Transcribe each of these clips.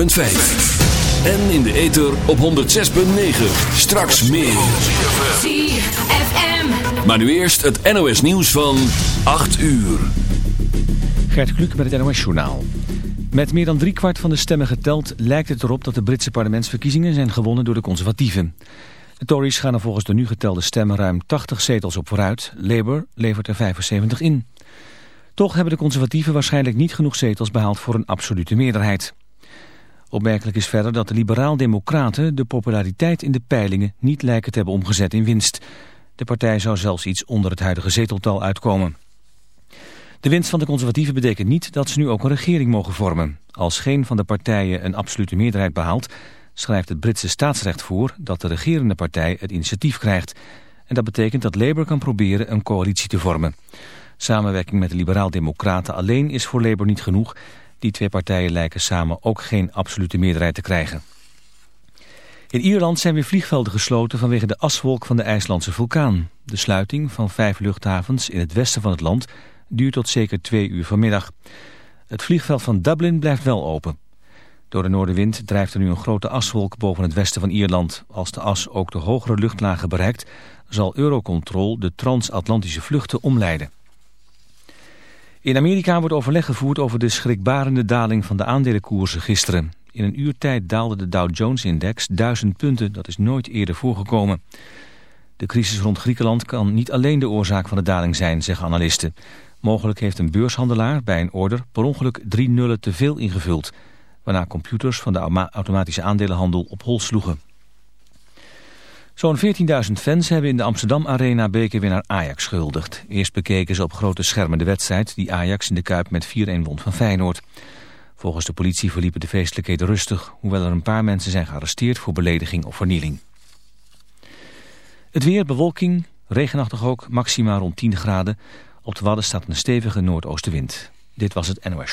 104.5. En in de ether op 106.9. Straks meer. ZFM. Maar nu eerst het NOS nieuws van 8 uur. Gert Kluk met het NOS Journaal. Met meer dan driekwart van de stemmen geteld lijkt het erop dat de Britse parlementsverkiezingen zijn gewonnen door de conservatieven. De Tories gaan er volgens de nu getelde stemmen ruim 80 zetels op vooruit. Labour levert er 75 in. Toch hebben de conservatieven waarschijnlijk niet genoeg zetels behaald voor een absolute meerderheid. Opmerkelijk is verder dat de liberaal-democraten de populariteit in de peilingen niet lijken te hebben omgezet in winst. De partij zou zelfs iets onder het huidige zeteltal uitkomen. De winst van de conservatieven betekent niet dat ze nu ook een regering mogen vormen. Als geen van de partijen een absolute meerderheid behaalt, schrijft het Britse staatsrecht voor dat de regerende partij het initiatief krijgt. En dat betekent dat Labour kan proberen een coalitie te vormen. Samenwerking met de liberaal-democraten alleen is voor Labour niet genoeg. Die twee partijen lijken samen ook geen absolute meerderheid te krijgen. In Ierland zijn weer vliegvelden gesloten vanwege de aswolk van de IJslandse vulkaan. De sluiting van vijf luchthavens in het westen van het land duurt tot zeker twee uur vanmiddag. Het vliegveld van Dublin blijft wel open. Door de noordenwind drijft er nu een grote aswolk boven het westen van Ierland. Als de as ook de hogere luchtlagen bereikt, zal Eurocontrol de transatlantische vluchten omleiden. In Amerika wordt overleg gevoerd over de schrikbarende daling van de aandelenkoersen gisteren. In een uur tijd daalde de Dow Jones-index duizend punten, dat is nooit eerder voorgekomen. De crisis rond Griekenland kan niet alleen de oorzaak van de daling zijn, zeggen analisten. Mogelijk heeft een beurshandelaar bij een order per ongeluk drie nullen te veel ingevuld, waarna computers van de automatische aandelenhandel op hol sloegen. Zo'n 14.000 fans hebben in de Amsterdam Arena bekerwinnaar Ajax schuldigd. Eerst bekeken ze op grote schermen de wedstrijd die Ajax in de Kuip met 4-1 won van Feyenoord. Volgens de politie verliepen de feestelijkheden rustig, hoewel er een paar mensen zijn gearresteerd voor belediging of vernieling. Het weer, bewolking, regenachtig ook, maxima rond 10 graden. Op de Wadden staat een stevige noordoostenwind. Dit was het NOS.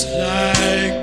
like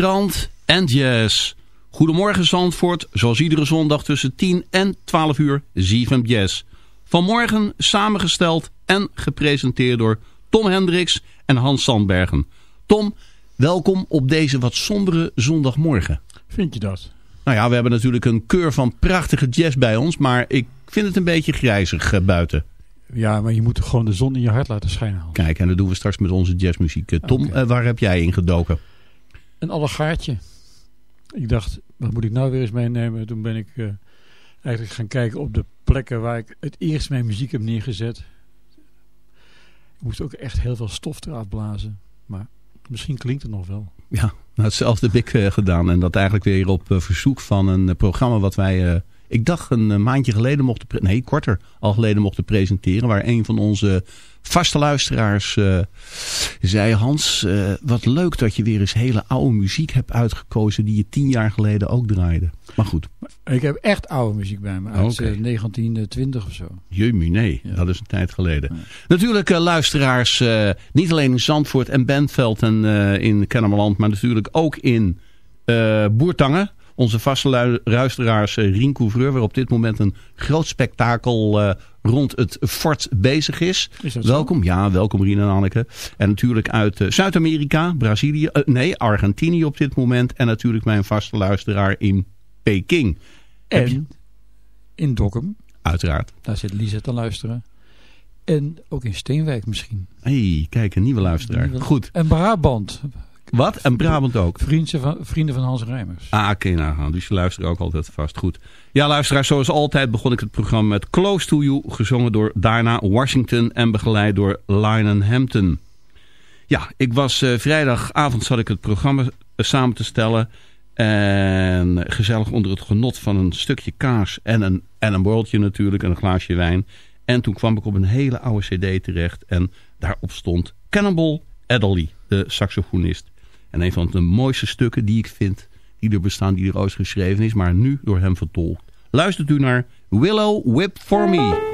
strand en jazz. Goedemorgen Zandvoort, zoals iedere zondag tussen 10 en 12 uur, ZFM Jazz. Vanmorgen samengesteld en gepresenteerd door Tom Hendricks en Hans Sandbergen. Tom, welkom op deze wat sombere zondagmorgen. Vind je dat? Nou ja, we hebben natuurlijk een keur van prachtige jazz bij ons, maar ik vind het een beetje grijzig eh, buiten. Ja, maar je moet gewoon de zon in je hart laten schijnen. Hans. Kijk, en dat doen we straks met onze jazzmuziek. Eh, Tom, eh, waar heb jij in gedoken? Een allegaartje. Ik dacht, wat moet ik nou weer eens meenemen? Toen ben ik eh, eigenlijk gaan kijken op de plekken waar ik het eerst mijn muziek heb neergezet. Ik moest ook echt heel veel stof eraf blazen. Maar misschien klinkt het nog wel. Ja, nou, hetzelfde heb ik eh, gedaan. En dat eigenlijk weer op eh, verzoek van een programma wat wij, ik dacht een eh, maandje geleden mochten, nee korter al geleden mochten presenteren. Waar een van onze vaste luisteraars eh, zei, Hans, eh, wat leuk dat je weer eens hele oude muziek hebt uitgekozen die je tien jaar geleden ook draaide. Maar goed, Ik heb echt oude muziek bij me. Uit Oké. eh, 1920 of zo. Jumie, nee, Ja. dat is een tijd geleden. Natuurlijk luisteraars, niet alleen in Zandvoort en Bentveld en in Kennemerland, maar natuurlijk ook in Boertangen. Onze vaste lu- luisteraars uh, Rien Couvreur, waar op dit moment een groot spektakel eh, rond het fort bezig is. Is dat zo? welkom, ja, welkom Rien en Anneke. En natuurlijk uit eh, Zuid-Amerika, Brazilië, eh, nee, Argentinië op dit moment. En natuurlijk mijn vaste luisteraar in Peking. En in Dokkum, Uiteraard. daar zit Lisa te luisteren. En ook in Steenwijk misschien. hey, kijk, een nieuwe luisteraar. Nieuwe- Goed. En Brabant, Wat? En Brabant ook. vrienden van, vrienden van Hans Rijmers. Ah, oké, nou gaan. Dus je luistert ook altijd vast. Goed. Ja, luisteraars, zoals altijd begon ik het programma met Close to You, gezongen door Diana Washington en begeleid door Lionel Hampton. Ja, ik was eh, vrijdagavond zat ik het programma eh, samen te stellen. En gezellig onder het genot van een stukje kaas en een, en een borreltje natuurlijk en een glaasje wijn. En toen kwam ik op een hele oude cd terecht en daarop stond Cannibal Adderley, de saxofonist. En een van de mooiste stukken die ik vind, die er bestaan, die er ooit geschreven is, maar nu door hem vertolkt. Luistert u naar Willow Whip For Me.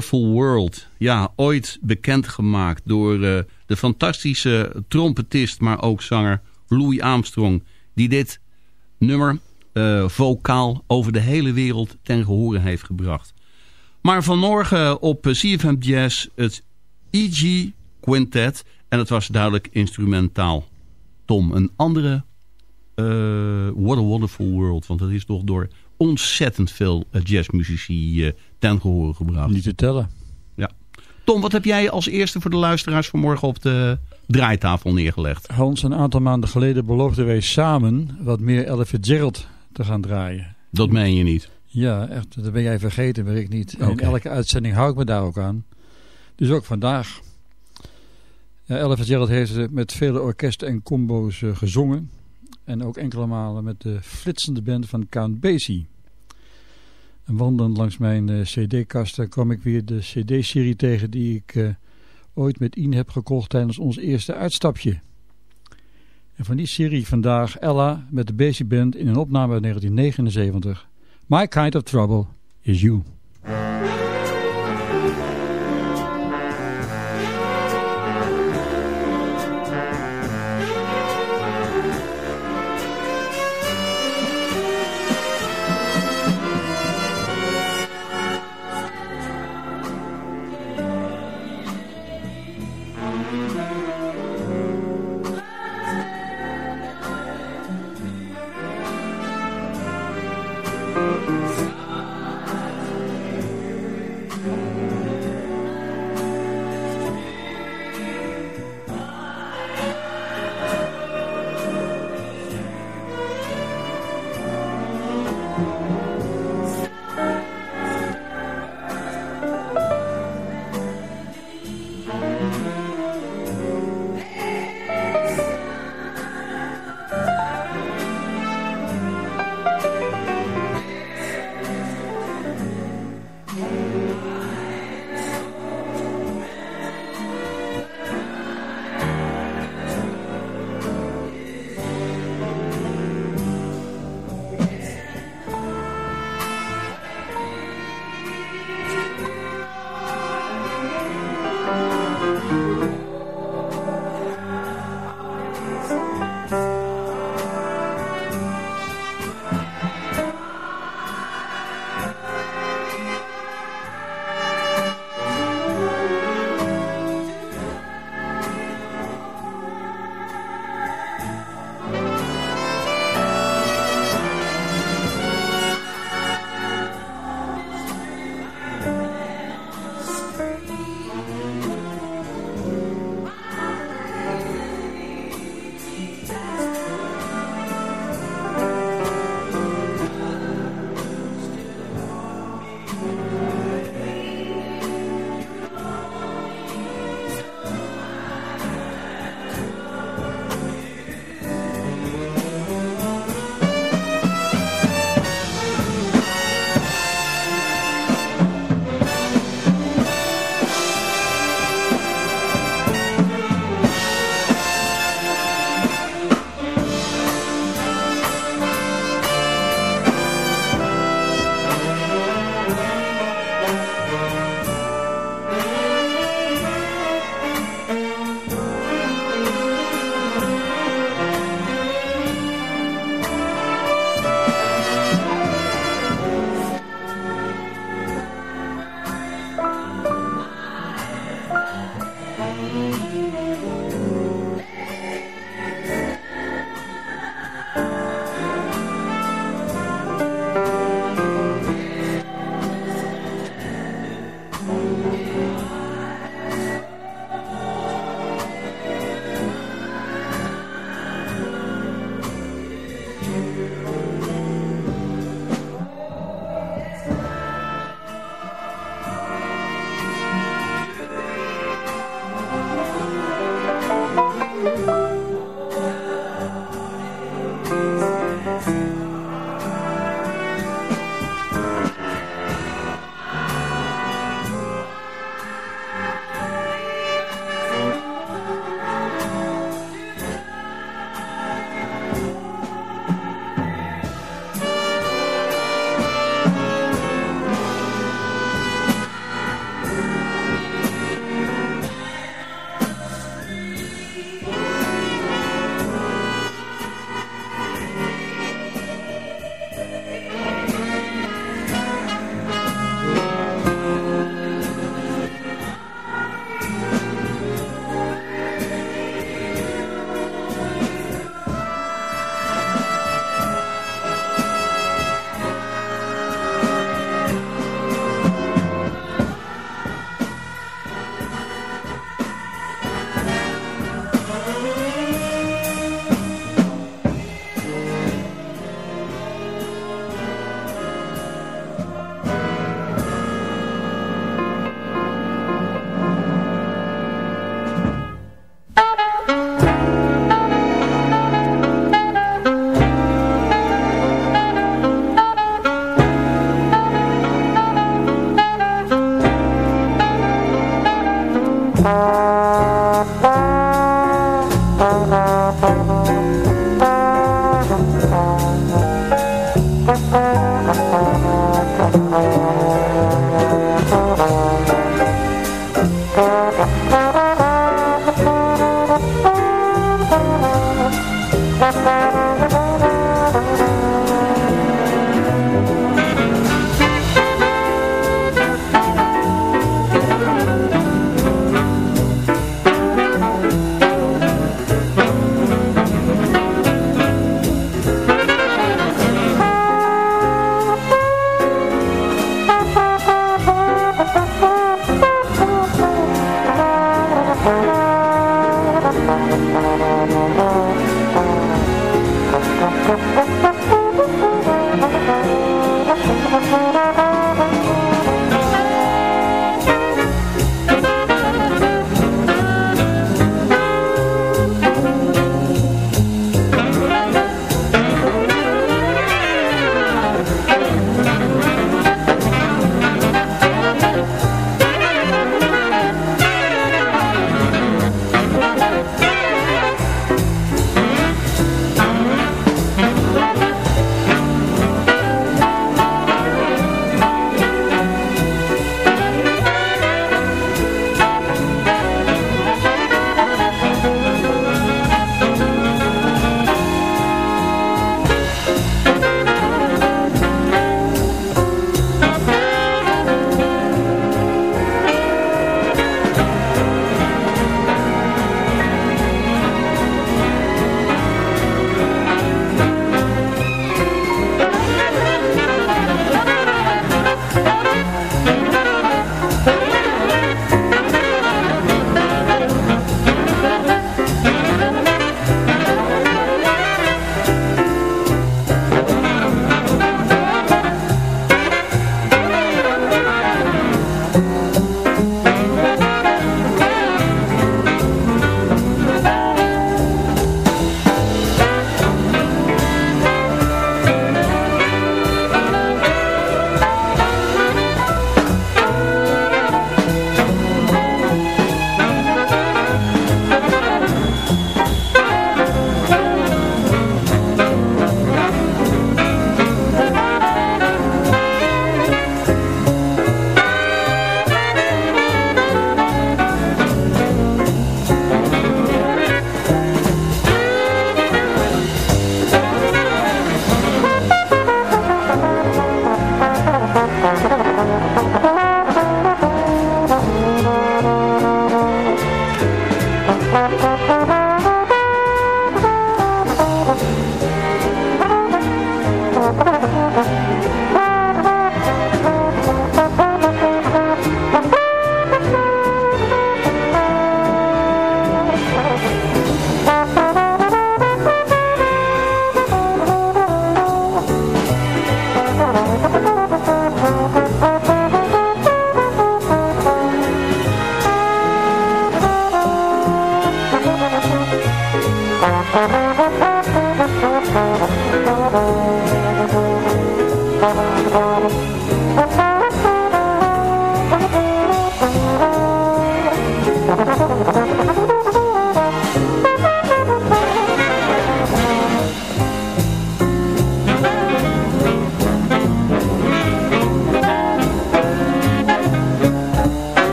Wonderful World. Ja, ooit bekendgemaakt door uh, de fantastische trompetist, maar ook zanger Louis Armstrong. Die dit nummer uh, vocaal over de hele wereld ten gehore heeft gebracht. Maar vanmorgen op CFM Jazz het E.G. Quintet. En het was duidelijk instrumentaal. Tom, een andere uh, What a Wonderful World. Want dat is toch door ontzettend veel jazzmuzici ten gehore gebracht. Niet te tellen. Ja. Tom, wat heb jij als eerste voor de luisteraars vanmorgen op de draaitafel neergelegd? Hans, een aantal maanden geleden beloofden wij samen wat meer Ella Fitzgerald te gaan draaien. Dat meen je niet? Ja, echt. Dat ben jij vergeten, weet ik niet. Okay. in elke uitzending hou ik me daar ook aan. Dus ook vandaag. Ja, Ella Fitzgerald heeft met vele orkesten en combo's uh, gezongen. En ook enkele malen met de flitsende band van Count Basie. En wandelend langs mijn uh, cd-kasten kwam ik weer de cd-serie tegen die ik uh, ooit met Ian heb gekocht tijdens ons eerste uitstapje. En van die serie vandaag Ella met de Basie Band in een opname uit 1979. My Kind of Trouble is You.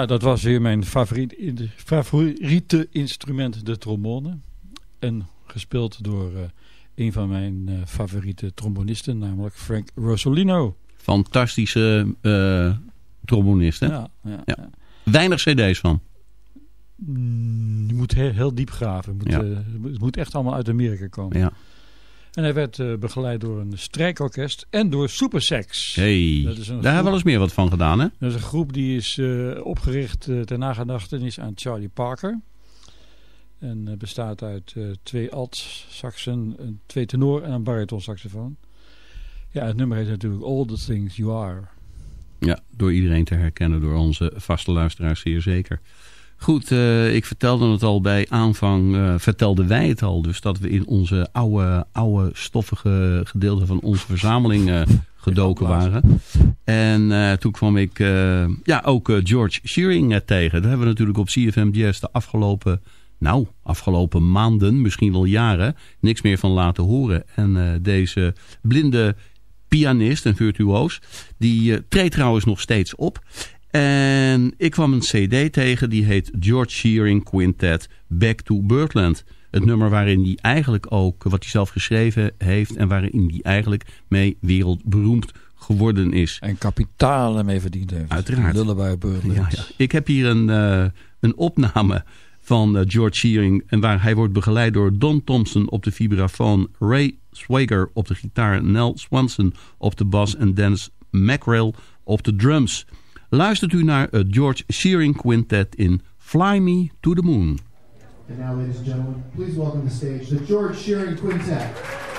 Ja, dat was weer mijn favoriet, in- favoriete instrument, de trombone. En gespeeld door eh, een van mijn eh, favoriete trombonisten, namelijk Frank Rosolino. Fantastische eh trombonist, hè? Ja, ja. Weinig cd's van. Mm, Je moet heel, heel diep graven. Het moet, het moet echt allemaal uit Amerika komen. Ja. En hij werd eh, begeleid door een strijkorkest en door Supersex. Hey, daar hebben we eens meer wat van gedaan, hè? Dat is een groep die is eh, opgericht eh, ter nagedachtenis aan Charlie Parker. En bestaat uit twee alt-saxen, twee tenor en een baritonsaxofoon. Ja, het nummer heet natuurlijk All the Things You Are. Ja, door iedereen te herkennen, door onze vaste luisteraars zeer zeker. Goed, eh, ik vertelde het al bij aanvang, eh, vertelden wij het al. Dus dat we in onze oude, oude stoffige gedeelte van onze verzameling eh, gedoken waren. En toen kwam ik ja, ook George Shearing tegen. Daar hebben we natuurlijk op CFM Jazz de afgelopen, nou, afgelopen maanden, misschien wel jaren, niks meer van laten horen. En deze blinde pianist en virtuoos, die treedt trouwens nog steeds op. En ik kwam een cd tegen, die heet George Shearing Quintet Back to Birdland. Het nummer waarin hij eigenlijk ook, wat hij zelf geschreven heeft... en waarin hij eigenlijk mee wereldberoemd geworden is. En kapitalen mee verdiend heeft. Uiteraard. Lullaby Birdland. Ja, ja. Ik heb hier een, eh, een opname van eh, George Shearing... En waar hij wordt begeleid door Don Thompson op de vibrafoon... Ray Swager op de gitaar... Nell Swanson op de bas... en Dennis Mackrell op de drums. Luistert u naar het George Shearing Quintet in Fly Me to the Moon. And now, ladies and gentlemen, please welcome to the stage the George Shearing Quintet.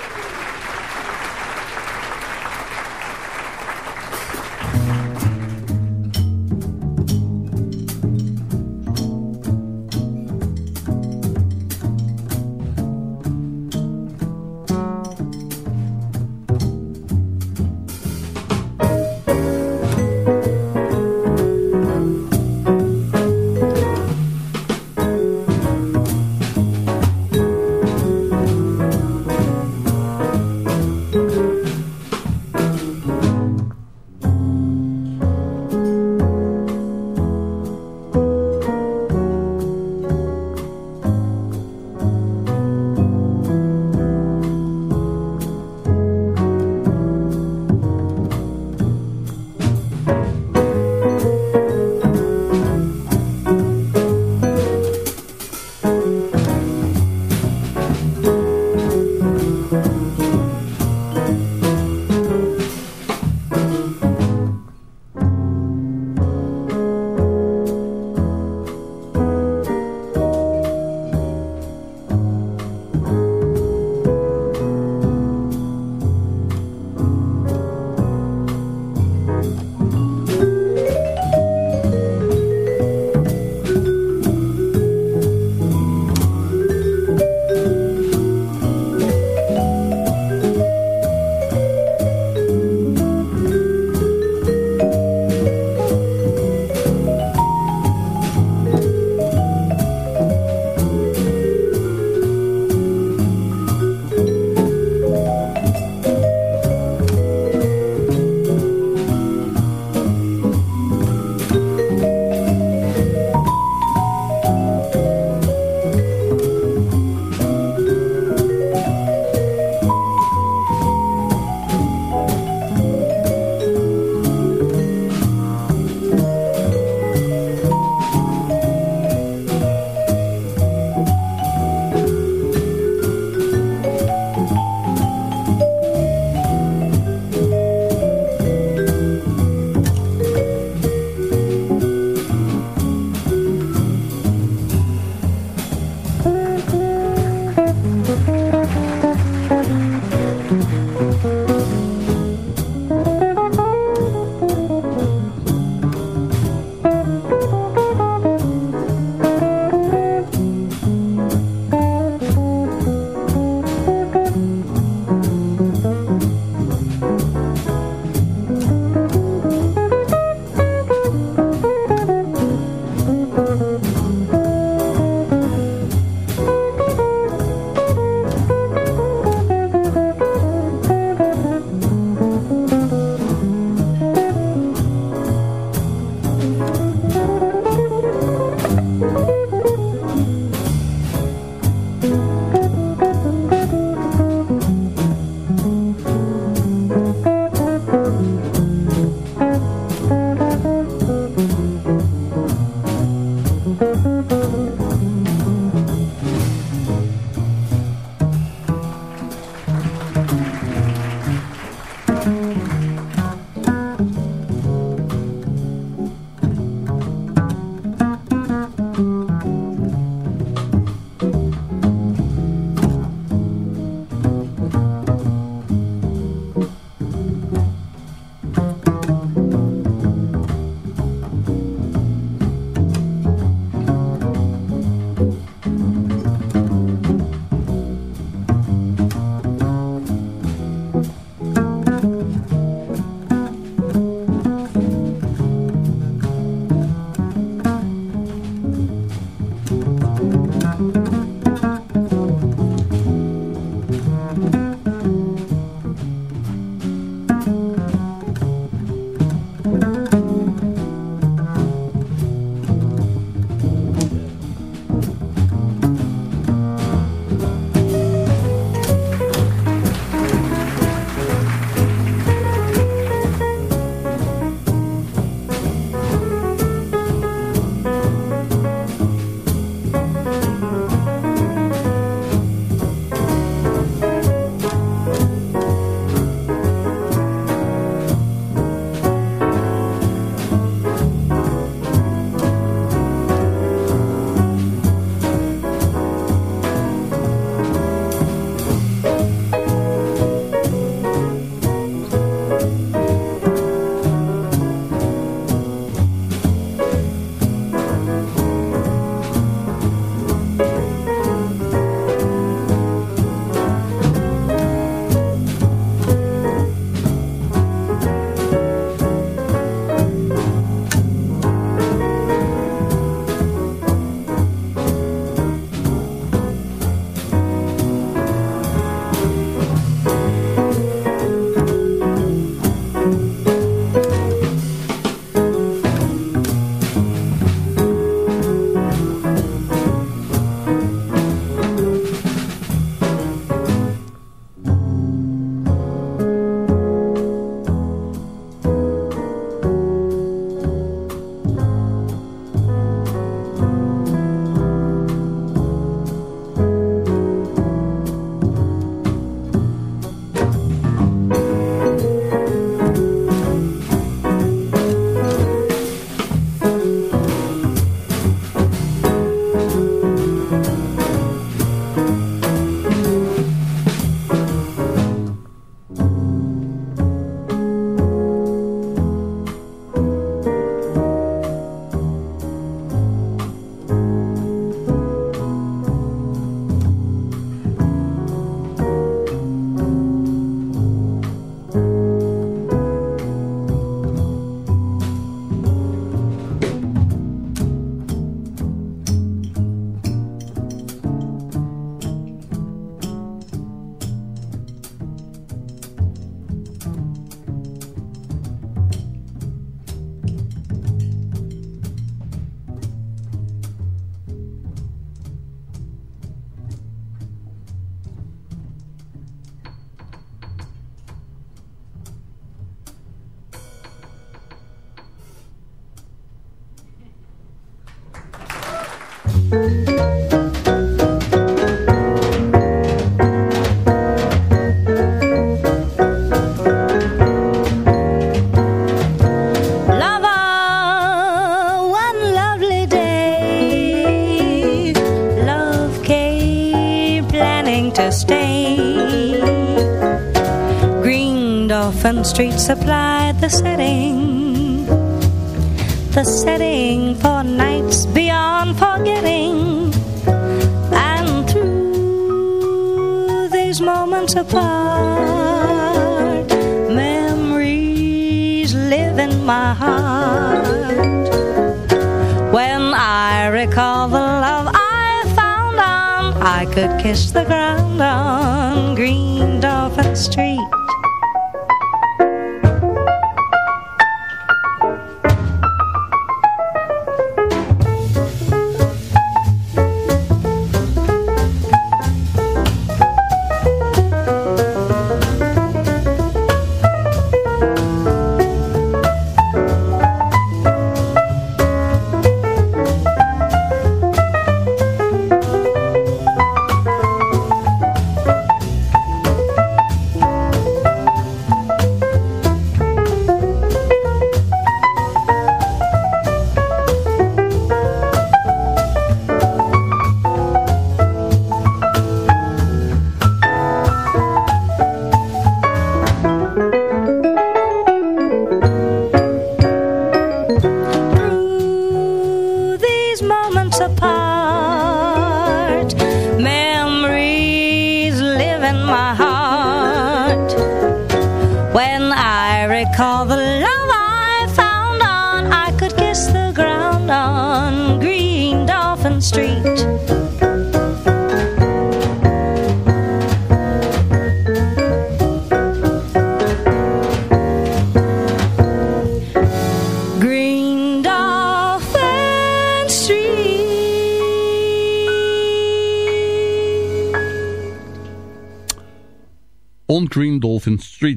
Dolphin Street supplied the setting, the setting for nights apart, memories live in my heart. When I recall the love I found on, I could kiss the ground on Green Dolphin Street.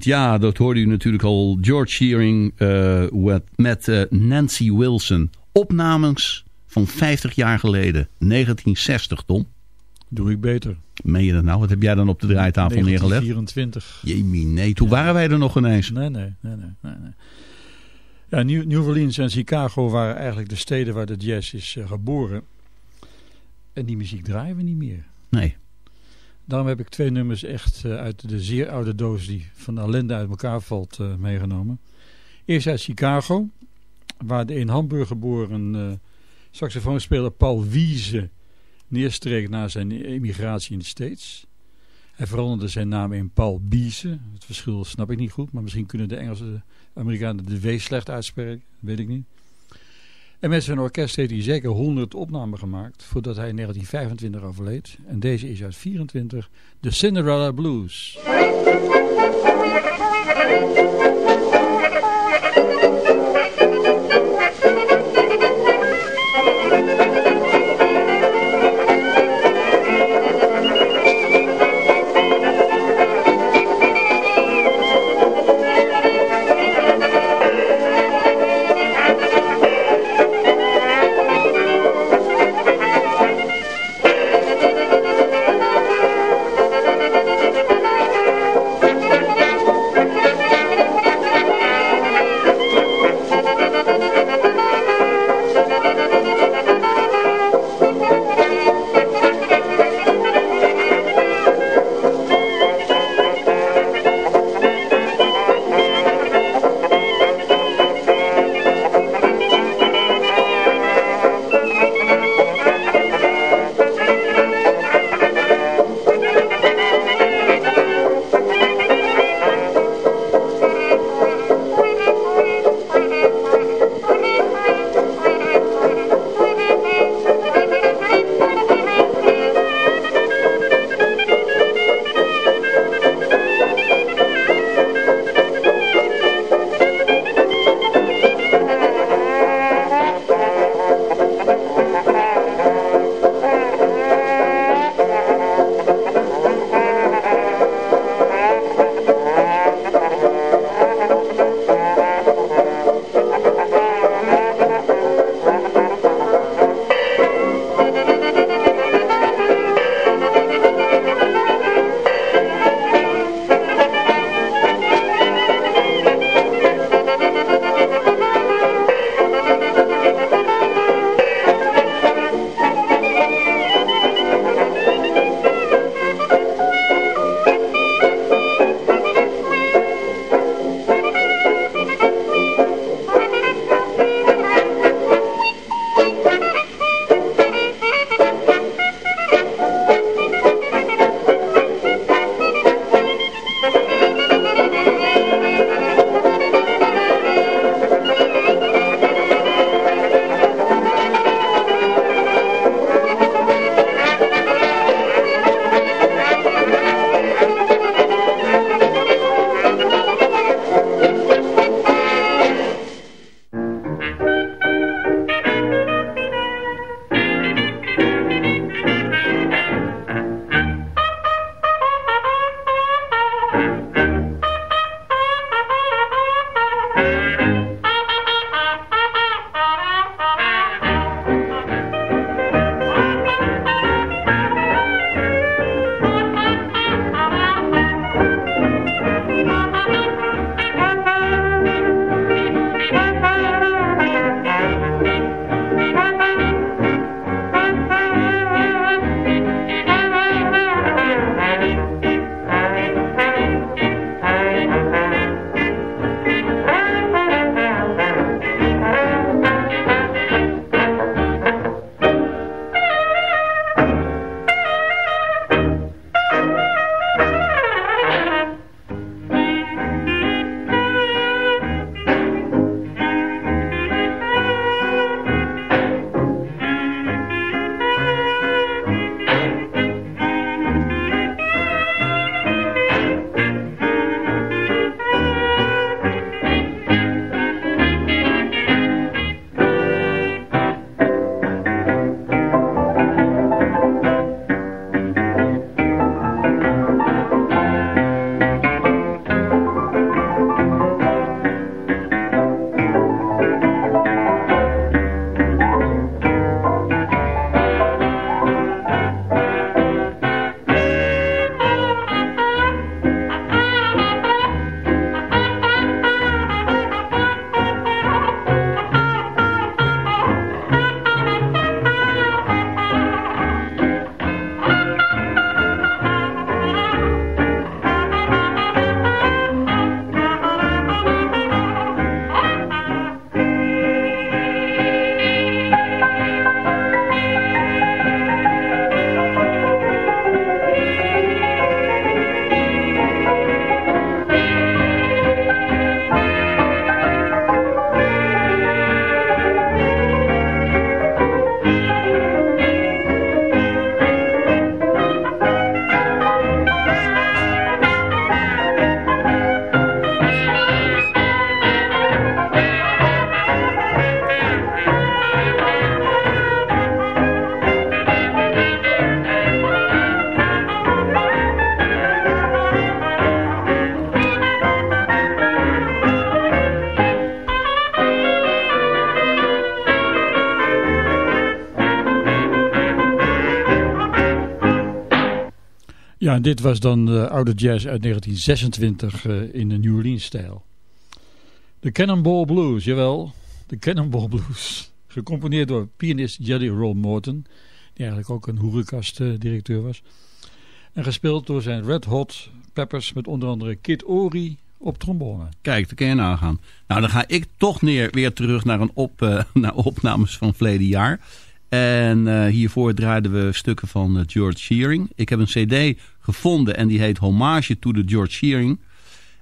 Street. Ja, dat hoorde u natuurlijk al. George Shearing eh, met, met eh, Nancy Wilson. Opnames van 50 jaar geleden. 1960, Tom. Doe ik beter. Meen je dat nou? Wat heb jij dan op de draaitafel neergelegd? 1924. Jemie, nee. Toen waren wij er nog ineens. Nee, nee, nee, nee. nee, nee. Ja, New, New Orleans en Chicago waren eigenlijk de steden waar de jazz is eh, geboren. En die muziek draaien we niet meer. Nee. Daarom heb ik twee nummers echt eh, uit de zeer oude doos die van ellende uit elkaar valt eh, meegenomen. Eerst uit Chicago, waar de in Hamburg geboren eh saxofoonspeler Paul Wiese neerstreek na zijn emigratie in de States. Hij veranderde zijn naam in Paul Biese. Het verschil snap ik niet goed, maar misschien kunnen de Engelse Amerikanen de W slecht uitspreken, weet ik niet. En met zijn orkest heeft hij zeker 100 opnamen gemaakt voordat hij in 1925 overleed. En deze is uit 24, de Cinderella Blues. En dit was dan de oude jazz uit 1926 uh, in de New Orleans-stijl. De Cannonball Blues, jawel, de Cannonball Blues. Gecomponeerd door pianist Jelly Roll Morton, die eigenlijk ook een hoerenkast-directeur was. En gespeeld door zijn Red Hot Peppers met onder andere Kid Ory op trombone. Kijk, daar kun je nagaan. Nou, dan ga ik toch neer, weer terug naar, een op, uh, naar opnames van verleden jaar. En uh, hiervoor draaiden we stukken van George Shearing. Ik heb een cd gevonden en die heet Hommage to the George Shearing.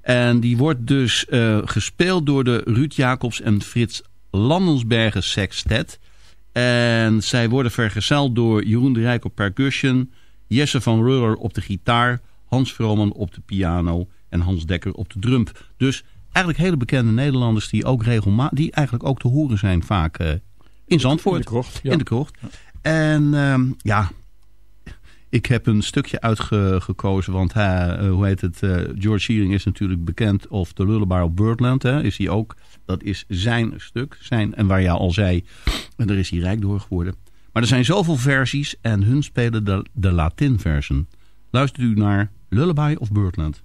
En die wordt dus uh, gespeeld door de Ruud Jacobs en Frits Landensbergen Sextet. En zij worden vergezeld door Jeroen de Rijk op percussion... Jesse van Ruller op de gitaar... Hans Vrooman op de piano en Hans Dekker op de drum. Dus eigenlijk hele bekende Nederlanders die ook regelmatig... die eigenlijk ook te horen zijn vaak uh, in Zandvoort. In de krocht. Ja. In de krocht. En um, ja, ik heb een stukje uitgekozen, want uh, hoe heet het, uh, George Shearing is natuurlijk bekend of de Lullaby of Birdland, hè, is hij ook. Dat is zijn stuk, zijn, en waar jij al zei, en daar is hij rijk door geworden. Maar er zijn zoveel versies en hun spelen de, de Latin version. Luistert u naar Lullaby of Birdland.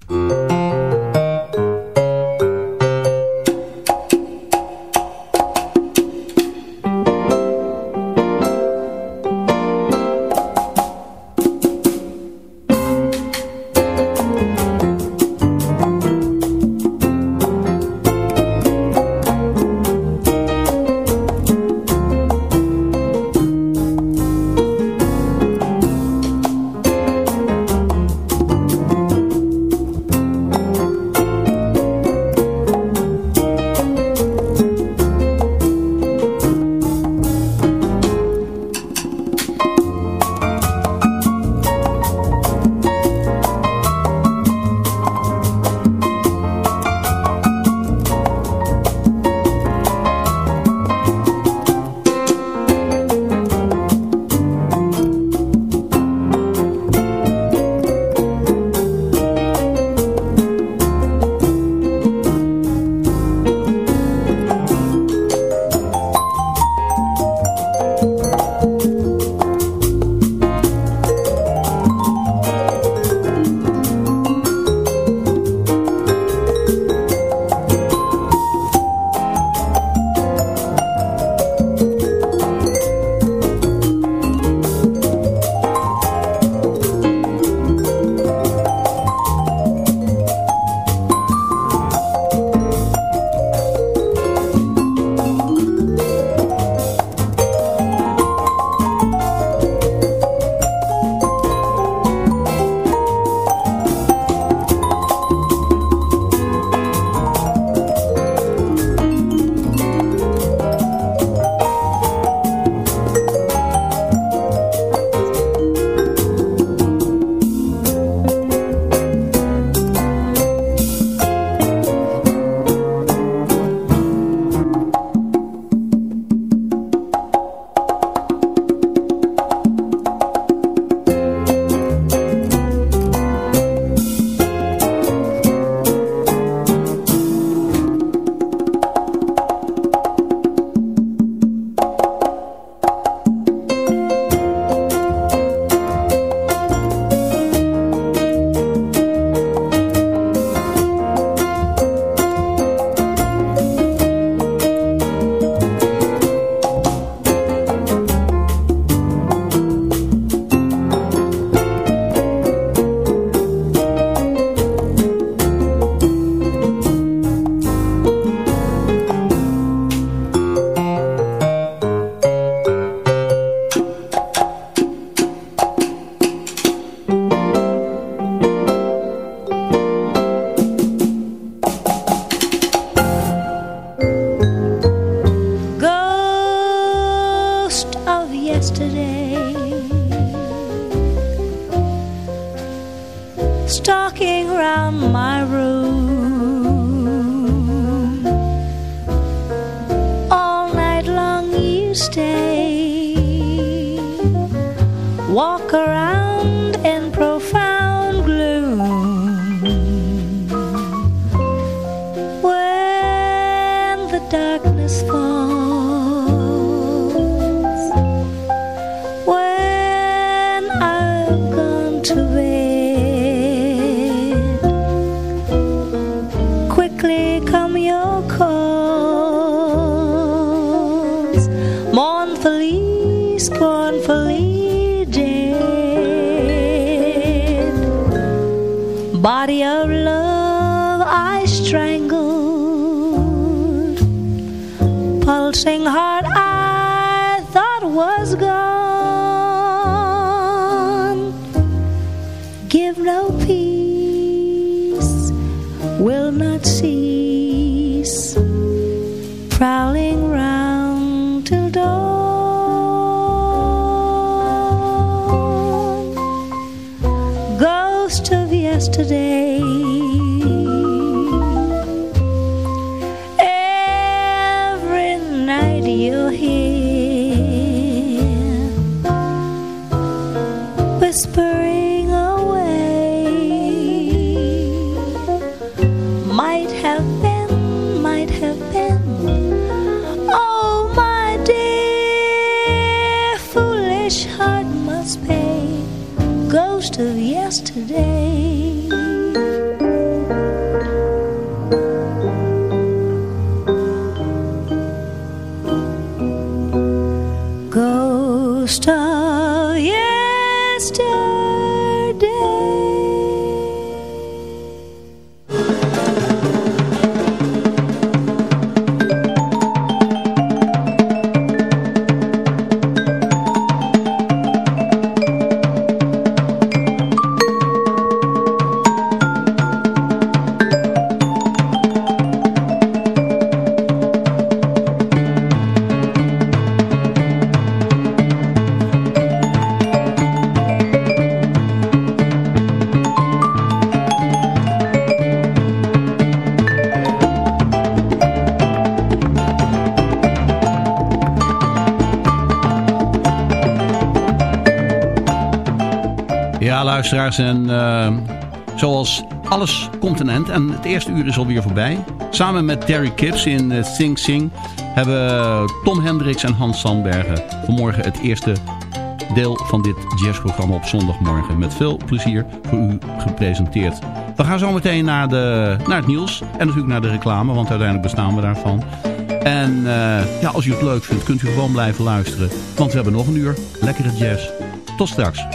whisper luisteraars. En eh, zoals alles continent. En het eerste uur is alweer voorbij. Samen met Terry Kips in eh, Sing Sing hebben Tom Hendricks en Hans Sandbergen vanmorgen het eerste deel van dit jazzprogramma op zondagmorgen. Met veel plezier voor u gepresenteerd. We gaan zo meteen naar, de, naar het nieuws. En natuurlijk naar de reclame, want uiteindelijk bestaan we daarvan. En eh, ja, als u het leuk vindt, kunt u gewoon blijven luisteren. Want we hebben nog een uur lekkere jazz. Tot straks.